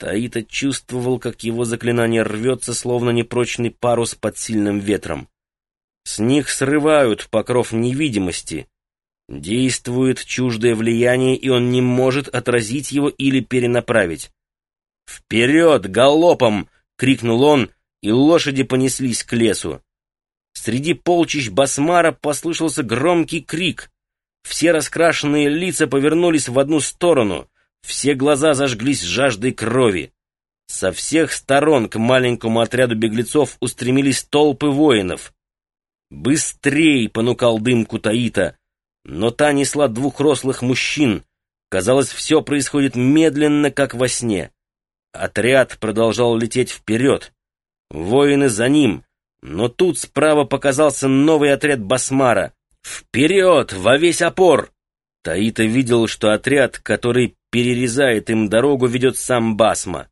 Таита чувствовал, как его заклинание рвется, словно непрочный парус под сильным ветром. С них срывают покров невидимости. Действует чуждое влияние, и он не может отразить его или перенаправить. «Вперед, галопом!» — крикнул он, и лошади понеслись к лесу. Среди полчищ басмара послышался громкий крик. Все раскрашенные лица повернулись в одну сторону, все глаза зажглись жаждой крови. Со всех сторон к маленькому отряду беглецов устремились толпы воинов. «Быстрей!» — понукал дым Кутаита, но та несла двух рослых мужчин. Казалось, все происходит медленно, как во сне. Отряд продолжал лететь вперед. Воины за ним, но тут справа показался новый отряд Басмара. «Вперед! Во весь опор!» Таита видел, что отряд, который перерезает им дорогу, ведет сам Басма.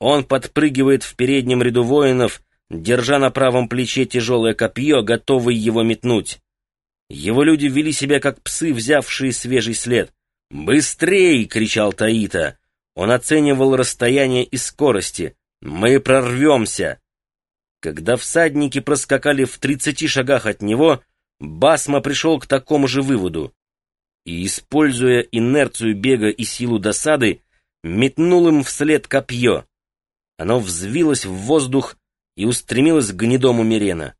Он подпрыгивает в переднем ряду воинов, держа на правом плече тяжелое копье, готовый его метнуть. Его люди вели себя как псы, взявшие свежий след. «Быстрей!» — кричал Таита. Он оценивал расстояние и скорости. «Мы прорвемся!» Когда всадники проскакали в тридцати шагах от него, Басма пришел к такому же выводу и, используя инерцию бега и силу досады, метнул им вслед копье. Оно взвилось в воздух и устремилось к гнедому Мирена.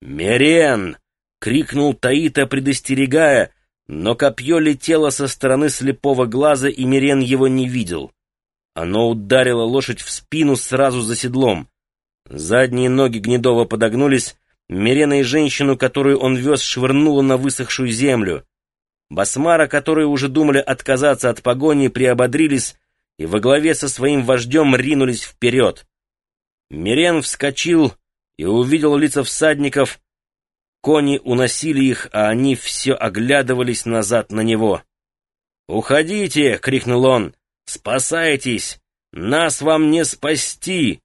«Мирен!» — крикнул Таита, предостерегая, но копье летело со стороны слепого глаза, и Мирен его не видел. Оно ударило лошадь в спину сразу за седлом. Задние ноги Гнедова подогнулись, Мирена и женщину, которую он вез, швырнуло на высохшую землю. Басмара, которые уже думали отказаться от погони, приободрились и во главе со своим вождем ринулись вперед. Мирен вскочил и увидел лица всадников. Кони уносили их, а они все оглядывались назад на него. «Уходите!» — крикнул он. «Спасайтесь! Нас вам не спасти!»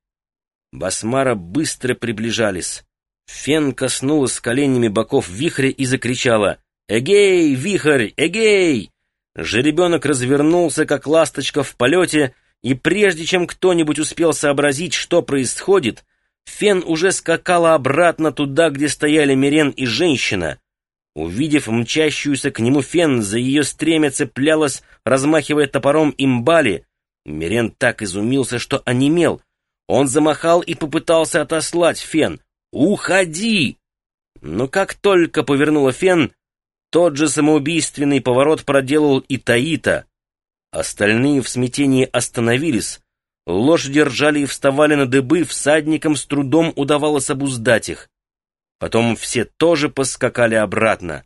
Басмара быстро приближались. Фен коснулась коленями боков вихря и закричала «Эгей, вихрь, эгей!» Жеребенок развернулся, как ласточка в полете, и прежде чем кто-нибудь успел сообразить, что происходит, Фен уже скакала обратно туда, где стояли Мирен и женщина. Увидев мчащуюся к нему Фен, за ее стремя цеплялась, размахивая топором имбали. Мирен так изумился, что онемел — он замахал и попытался отослать Фен. «Уходи!» Но как только повернула Фен, тот же самоубийственный поворот проделал и Таита. Остальные в смятении остановились. Лошади ржали и вставали на дыбы, всадникам с трудом удавалось обуздать их. Потом все тоже поскакали обратно.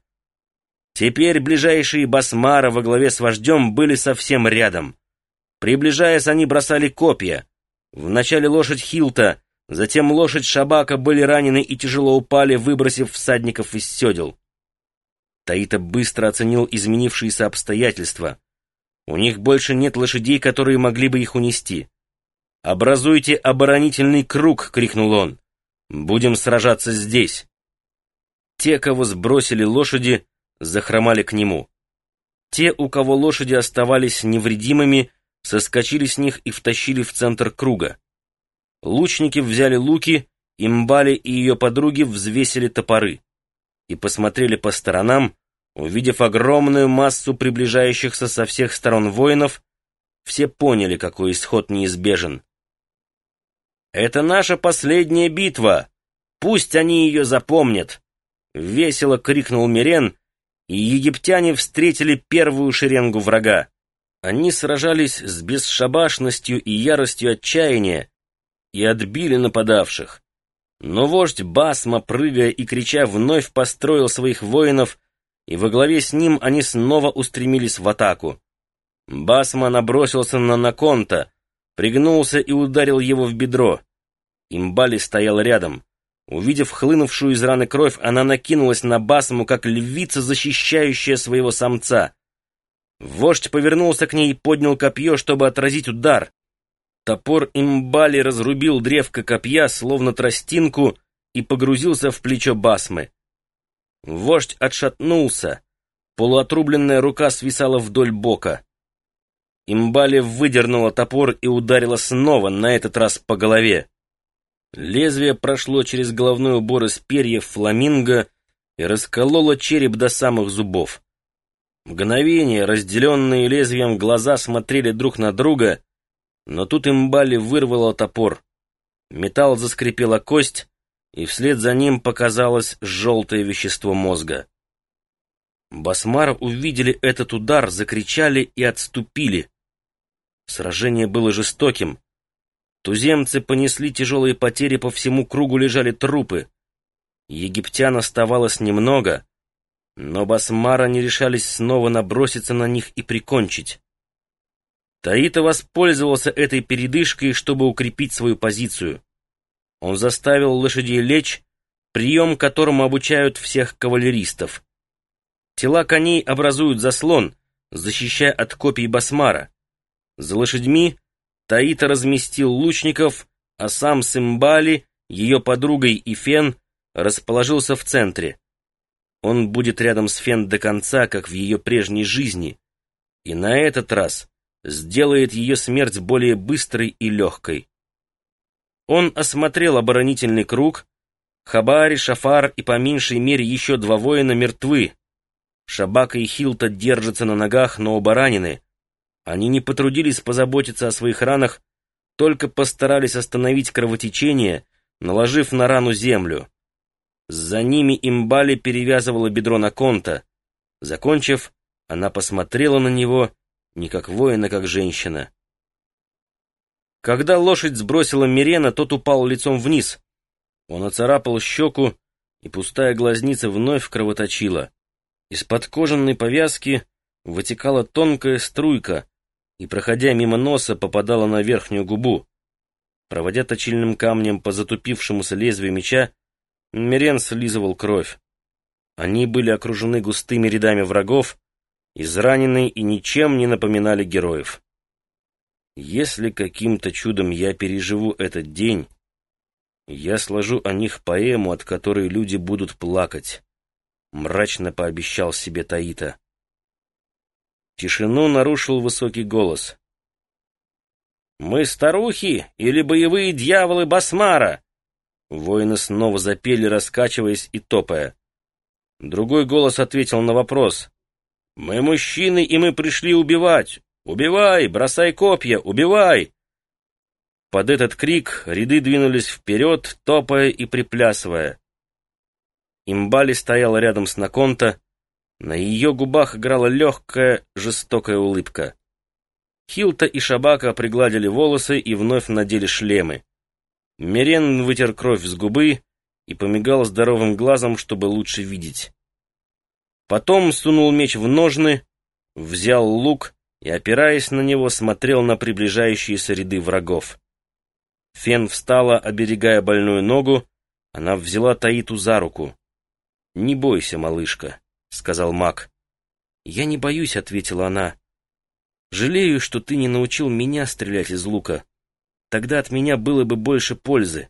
Теперь ближайшие басмара во главе с вождем были совсем рядом. Приближаясь, они бросали копья. Вначале лошадь Хилта, затем лошадь Шабака были ранены и тяжело упали, выбросив всадников из седел. Таита быстро оценил изменившиеся обстоятельства. У них больше нет лошадей, которые могли бы их унести. «Образуйте оборонительный круг!» — крикнул он. «Будем сражаться здесь!» Те, кого сбросили лошади, захромали к нему. Те, у кого лошади оставались невредимыми, соскочили с них и втащили в центр круга. Лучники взяли луки, имбали и ее подруги взвесили топоры и посмотрели по сторонам, увидев огромную массу приближающихся со всех сторон воинов, все поняли, какой исход неизбежен. «Это наша последняя битва! Пусть они ее запомнят!» — весело крикнул Мирен, и египтяне встретили первую шеренгу врага. Они сражались с бесшабашностью и яростью отчаяния и отбили нападавших. Но вождь Басма, прыгая и крича, вновь построил своих воинов, и во главе с ним они снова устремились в атаку. Басма набросился на Наконта, пригнулся и ударил его в бедро. Имбали стоял рядом. Увидев хлынувшую из раны кровь, она накинулась на Басму, как львица, защищающая своего самца. Вождь повернулся к ней и поднял копье, чтобы отразить удар. Топор имбали разрубил древко копья, словно тростинку, и погрузился в плечо басмы. Вождь отшатнулся. Полуотрубленная рука свисала вдоль бока. Имбали выдернула топор и ударила снова, на этот раз по голове. Лезвие прошло через головной убор из перьев фламинго и раскололо череп до самых зубов. Мгновение, разделенные лезвием глаза смотрели друг на друга, но тут имбали вырвало топор. Металл заскрипела кость, и вслед за ним показалось желтое вещество мозга. Басмар увидели этот удар, закричали и отступили. Сражение было жестоким. Туземцы понесли тяжелые потери, по всему кругу лежали трупы. Египтян оставалось немного, но басмара не решались снова наброситься на них и прикончить. Таита воспользовался этой передышкой, чтобы укрепить свою позицию. Он заставил лошадей лечь, прием которому обучают всех кавалеристов. Тела коней образуют заслон, защищая от копий басмара. За лошадьми Таита разместил лучников, а сам Симбали, ее подругой и Фен, расположился в центре. Он будет рядом с Фен до конца, как в ее прежней жизни, и на этот раз сделает ее смерть более быстрой и легкой. Он осмотрел оборонительный круг. Хабари, Шафар и по меньшей мере еще два воина мертвы. Шабака и Хилта держатся на ногах, но оба ранены. Они не потрудились позаботиться о своих ранах, только постарались остановить кровотечение, наложив на рану землю. За ними имбали перевязывала бедро на конта. Закончив, она посмотрела на него не как воин, а как женщина. Когда лошадь сбросила Мирена, тот упал лицом вниз. Он оцарапал щеку, и пустая глазница вновь кровоточила. Из-под кожаной повязки вытекала тонкая струйка, и, проходя мимо носа, попадала на верхнюю губу. Проводя точильным камнем по затупившемуся лезвию меча, Мирен слизывал кровь. Они были окружены густыми рядами врагов, изранены и ничем не напоминали героев. Если каким-то чудом я переживу этот день, я сложу о них поэму, от которой люди будут плакать, — мрачно пообещал себе Таита. Тишину нарушил высокий голос. «Мы старухи или боевые дьяволы Басмара?» Воины снова запели, раскачиваясь и топая. Другой голос ответил на вопрос. «Мы мужчины, и мы пришли убивать! Убивай! Бросай копья! Убивай!» Под этот крик ряды двинулись вперед, топая и приплясывая. Имбали стояла рядом с Наконта, на ее губах играла легкая, жестокая улыбка. Хилта и Шабака пригладили волосы и вновь надели шлемы. Мерен вытер кровь с губы и помигал здоровым глазом, чтобы лучше видеть. Потом сунул меч в ножны, взял лук и, опираясь на него, смотрел на приближающиеся ряды врагов. Фен встала, оберегая больную ногу, она взяла Таиту за руку. «Не бойся, малышка». — сказал маг. «Я не боюсь», — ответила она. «Жалею, что ты не научил меня стрелять из лука. Тогда от меня было бы больше пользы».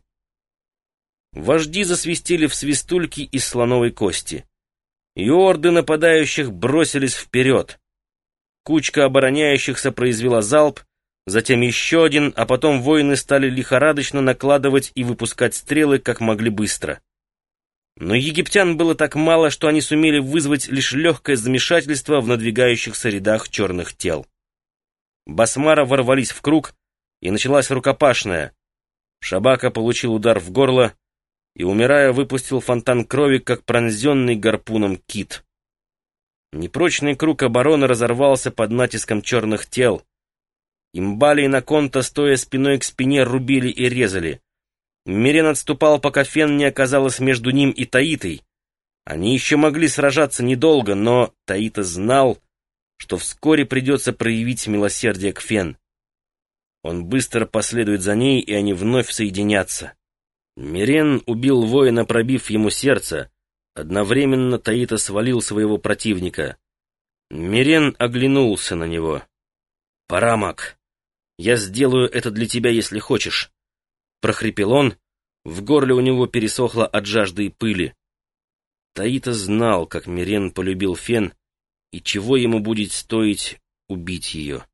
Вожди засвистели в свистульки из слоновой кости. И орды нападающих бросились вперед. Кучка обороняющихся произвела залп, затем еще один, а потом воины стали лихорадочно накладывать и выпускать стрелы, как могли быстро. Но египтян было так мало, что они сумели вызвать лишь легкое замешательство в надвигающихся рядах черных тел. Басмара ворвались в круг, и началась рукопашная. Шабака получил удар в горло и, умирая, выпустил фонтан крови, как пронзенный гарпуном кит. Непрочный круг обороны разорвался под натиском черных тел. Имбали и Наконта, стоя спиной к спине, рубили и резали. Мирен отступал, пока Фен не оказалась между ним и Таитой. Они еще могли сражаться недолго, но Таита знал, что вскоре придется проявить милосердие к Фен. Он быстро последует за ней, и они вновь соединятся. Мирен убил воина, пробив ему сердце. Одновременно Таита свалил своего противника. Мирен оглянулся на него. «Пора, Мак. Я сделаю это для тебя, если хочешь». — прохрипел он. В горле у него пересохло от жажды и пыли. Таита знал, как Мирен полюбил Фен, и чего ему будет стоить убить ее.